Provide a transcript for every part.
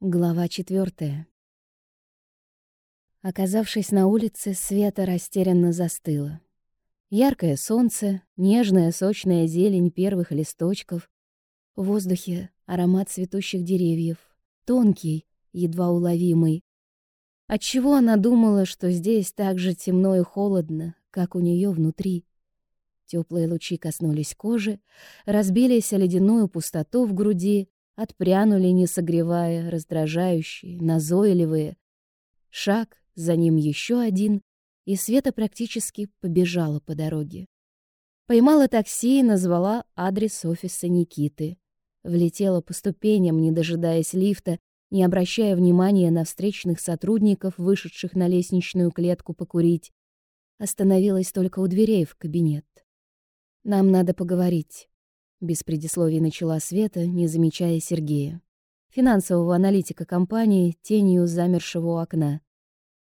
Глава четвертая. Оказавшись на улице, Света растерянно застыла. Яркое солнце, нежная сочная зелень первых листочков, в воздухе аромат цветущих деревьев, тонкий, едва уловимый. Отчего она думала, что здесь так же темно и холодно, как у нее внутри? Теплые лучи коснулись кожи, разбились о ледяную пустоту в груди, отпрянули, не согревая, раздражающие, назойливые. Шаг, за ним еще один, и Света практически побежала по дороге. Поймала такси и назвала адрес офиса Никиты. Влетела по ступеням, не дожидаясь лифта, не обращая внимания на встречных сотрудников, вышедших на лестничную клетку покурить. Остановилась только у дверей в кабинет. «Нам надо поговорить», — без предисловий начала Света, не замечая Сергея. Финансового аналитика компании, тенью замершего у окна.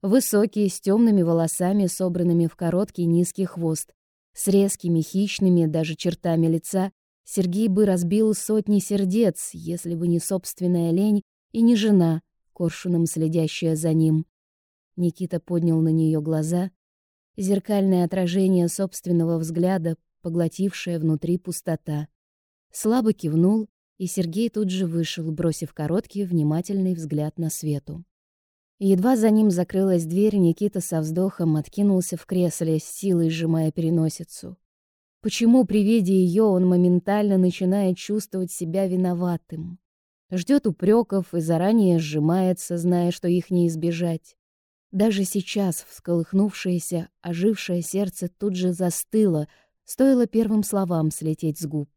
Высокий, с темными волосами, собранными в короткий низкий хвост, с резкими, хищными даже чертами лица, Сергей бы разбил сотни сердец, если бы не собственная лень и не жена, коршуном следящая за ним. Никита поднял на нее глаза. Зеркальное отражение собственного взгляда поглотившая внутри пустота. Слабо кивнул, и Сергей тут же вышел, бросив короткий, внимательный взгляд на свету. Едва за ним закрылась дверь, Никита со вздохом откинулся в кресле, с силой сжимая переносицу. Почему при виде ее он моментально начинает чувствовать себя виноватым? Ждет упреков и заранее сжимается, зная, что их не избежать. Даже сейчас всколыхнувшееся, ожившее сердце тут же застыло, Стоило первым словам слететь с губ.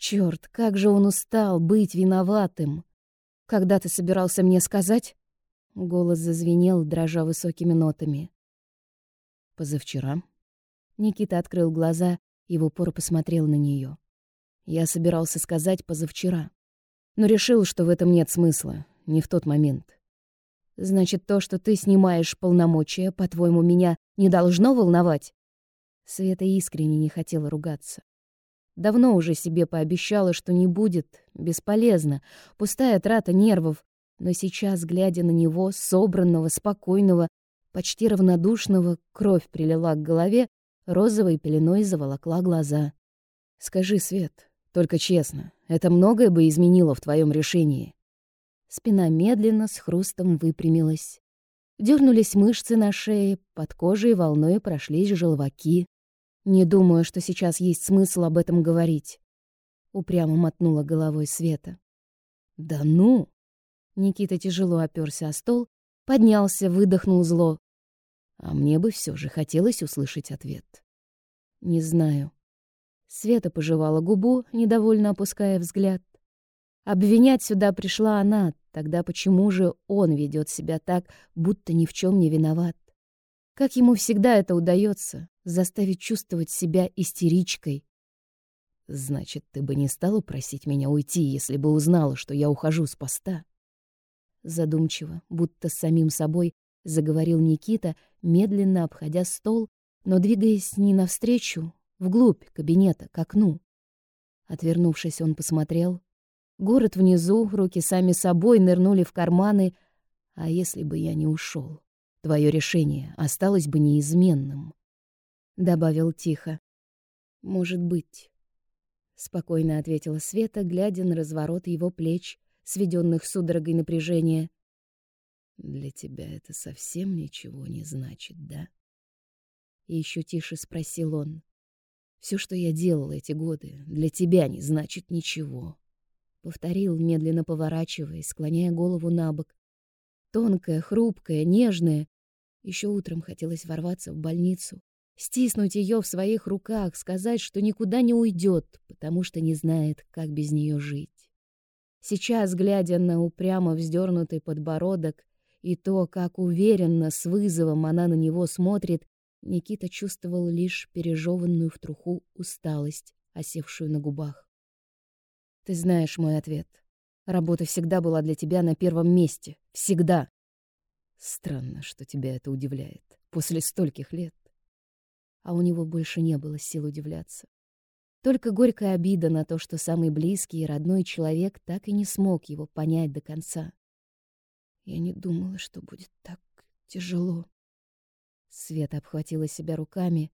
Черт, как же он устал быть виноватым. Когда ты собирался мне сказать? Голос зазвенел, дрожа высокими нотами. Позавчера. Никита открыл глаза и в упор посмотрел на нее. Я собирался сказать позавчера, но решил, что в этом нет смысла, не в тот момент. Значит, то, что ты снимаешь полномочия, по-твоему, меня не должно волновать? Света искренне не хотела ругаться. Давно уже себе пообещала, что не будет, бесполезно, пустая трата нервов, но сейчас, глядя на него, собранного, спокойного, почти равнодушного, кровь прилила к голове, розовой пеленой заволокла глаза. «Скажи, Свет, только честно, это многое бы изменило в твоем решении?» Спина медленно с хрустом выпрямилась. Дернулись мышцы на шее, под кожей волной прошлись желваки. Не думаю, что сейчас есть смысл об этом говорить. Упрямо мотнула головой Света. Да ну! Никита тяжело оперся о стол, поднялся, выдохнул зло. А мне бы все же хотелось услышать ответ. Не знаю. Света пожевала губу, недовольно опуская взгляд. Обвинять сюда пришла она, тогда почему же он ведет себя так, будто ни в чем не виноват? Как ему всегда это удается, заставить чувствовать себя истеричкой. Значит, ты бы не стала просить меня уйти, если бы узнала, что я ухожу с поста? Задумчиво, будто с самим собой, заговорил Никита, медленно обходя стол, но двигаясь не навстречу, вглубь кабинета, к окну. Отвернувшись, он посмотрел. Город внизу, руки сами собой нырнули в карманы. А если бы я не ушел? Твое решение осталось бы неизменным, добавил тихо. Может быть, спокойно ответила Света, глядя на разворот его плеч, сведенных судорогой напряжения. Для тебя это совсем ничего не значит, да? И еще тише спросил он. Все, что я делал эти годы, для тебя не значит ничего. Повторил, медленно поворачиваясь, склоняя голову на бок. Тонкая, хрупкая, нежная. Еще утром хотелось ворваться в больницу, стиснуть ее в своих руках, сказать, что никуда не уйдет, потому что не знает, как без нее жить. Сейчас, глядя на упрямо вздернутый подбородок и то, как уверенно, с вызовом она на него смотрит, Никита чувствовал лишь пережеванную в труху усталость, осевшую на губах. «Ты знаешь мой ответ. Работа всегда была для тебя на первом месте. Всегда. Странно, что тебя это удивляет. После стольких лет. А у него больше не было сил удивляться. Только горькая обида на то, что самый близкий и родной человек так и не смог его понять до конца. Я не думала, что будет так тяжело. Света обхватила себя руками.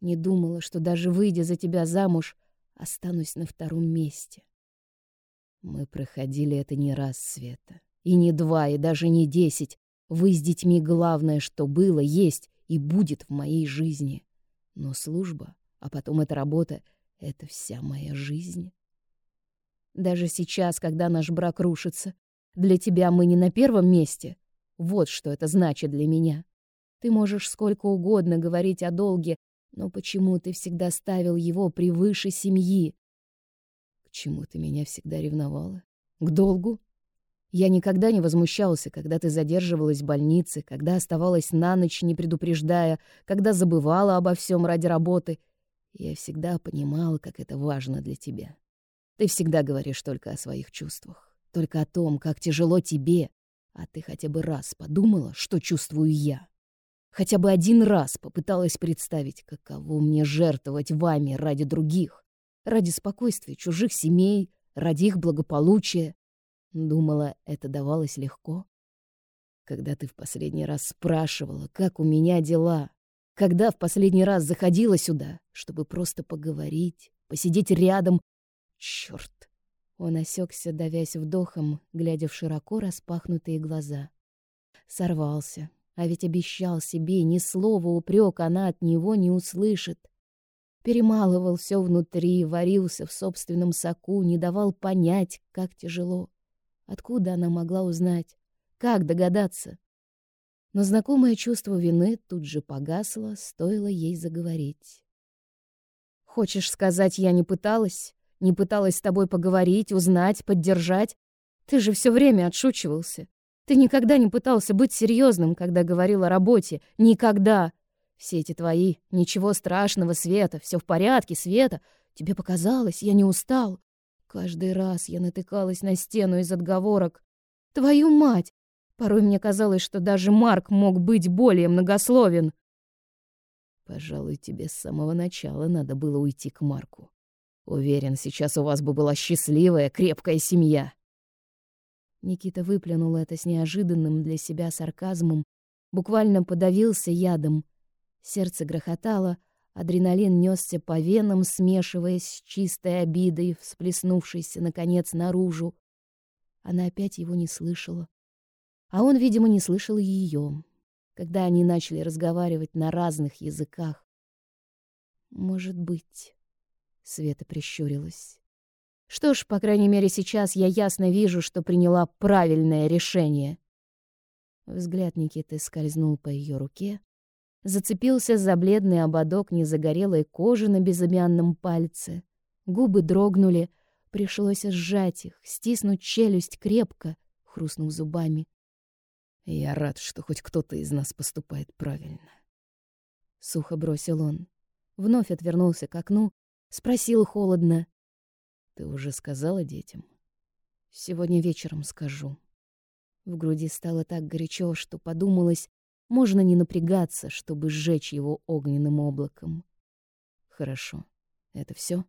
Не думала, что даже выйдя за тебя замуж, останусь на втором месте. Мы проходили это не раз, Света. И не два, и даже не десять. Вы с детьми главное, что было, есть и будет в моей жизни. Но служба, а потом эта работа — это вся моя жизнь. Даже сейчас, когда наш брак рушится, для тебя мы не на первом месте. Вот что это значит для меня. Ты можешь сколько угодно говорить о долге, но почему ты всегда ставил его превыше семьи? Чему ты меня всегда ревновала? К долгу? Я никогда не возмущался, когда ты задерживалась в больнице, когда оставалась на ночь, не предупреждая, когда забывала обо всем ради работы. Я всегда понимала, как это важно для тебя. Ты всегда говоришь только о своих чувствах, только о том, как тяжело тебе, а ты хотя бы раз подумала, что чувствую я. Хотя бы один раз попыталась представить, каково мне жертвовать вами ради других, ради спокойствия чужих семей, ради их благополучия. Думала, это давалось легко. Когда ты в последний раз спрашивала, как у меня дела, когда в последний раз заходила сюда, чтобы просто поговорить, посидеть рядом. Чёрт! Он осекся, давясь вдохом, глядя в широко распахнутые глаза. Сорвался, а ведь обещал себе, ни слова упрека она от него не услышит. Перемалывал все внутри, варился в собственном соку, не давал понять, как тяжело. Откуда она могла узнать? Как догадаться? Но знакомое чувство вины тут же погасло, стоило ей заговорить. «Хочешь сказать, я не пыталась? Не пыталась с тобой поговорить, узнать, поддержать? Ты же все время отшучивался. Ты никогда не пытался быть серьезным, когда говорил о работе. Никогда. Все эти твои «ничего страшного, Света, все в порядке, Света». Тебе показалось, я не устал. Каждый раз я натыкалась на стену из отговорок. Твою мать! Порой мне казалось, что даже Марк мог быть более многословен. Пожалуй, тебе с самого начала надо было уйти к Марку. Уверен, сейчас у вас бы была счастливая, крепкая семья. Никита выплюнул это с неожиданным для себя сарказмом, буквально подавился ядом. Сердце грохотало, адреналин нёсся по венам, смешиваясь с чистой обидой, всплеснувшейся, наконец, наружу. Она опять его не слышала. А он, видимо, не слышал её, когда они начали разговаривать на разных языках. «Может быть...» — Света прищурилась. Что ж, по крайней мере, сейчас я ясно вижу, что приняла правильное решение. Взгляд Никиты скользнул по ее руке, зацепился за бледный ободок незагорелой кожи на безымянном пальце. Губы дрогнули, пришлось сжать их, стиснуть челюсть крепко, хрустнув зубами. «Я рад, что хоть кто-то из нас поступает правильно», — сухо бросил он. Вновь отвернулся к окну, спросил холодно. Ты уже сказала детям? Сегодня вечером скажу. В груди стало так горячо, что подумалось, можно не напрягаться, чтобы сжечь его огненным облаком. Хорошо. Это все?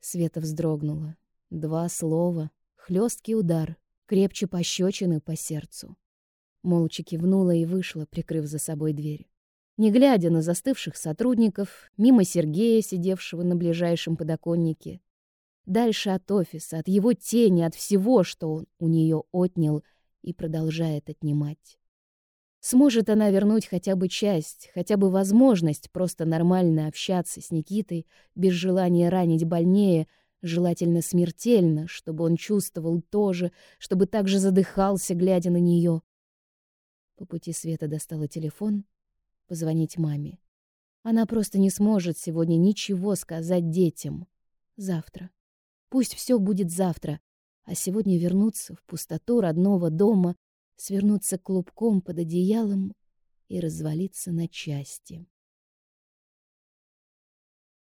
Света вздрогнула. Два слова, хлесткий удар, крепче пощечины по сердцу. Молча кивнула и вышла, прикрыв за собой дверь. Не глядя на застывших сотрудников, мимо Сергея, сидевшего на ближайшем подоконнике, дальше от офиса, от его тени, от всего, что он у нее отнял и продолжает отнимать. Сможет она вернуть хотя бы часть, хотя бы возможность просто нормально общаться с Никитой, без желания ранить больнее, желательно смертельно, чтобы он чувствовал то же, чтобы так же задыхался, глядя на нее. По пути Света достала телефон, позвонить маме. Она просто не сможет сегодня ничего сказать детям. Завтра. Пусть все будет завтра, а сегодня вернуться в пустоту родного дома, свернуться клубком под одеялом и развалиться на части.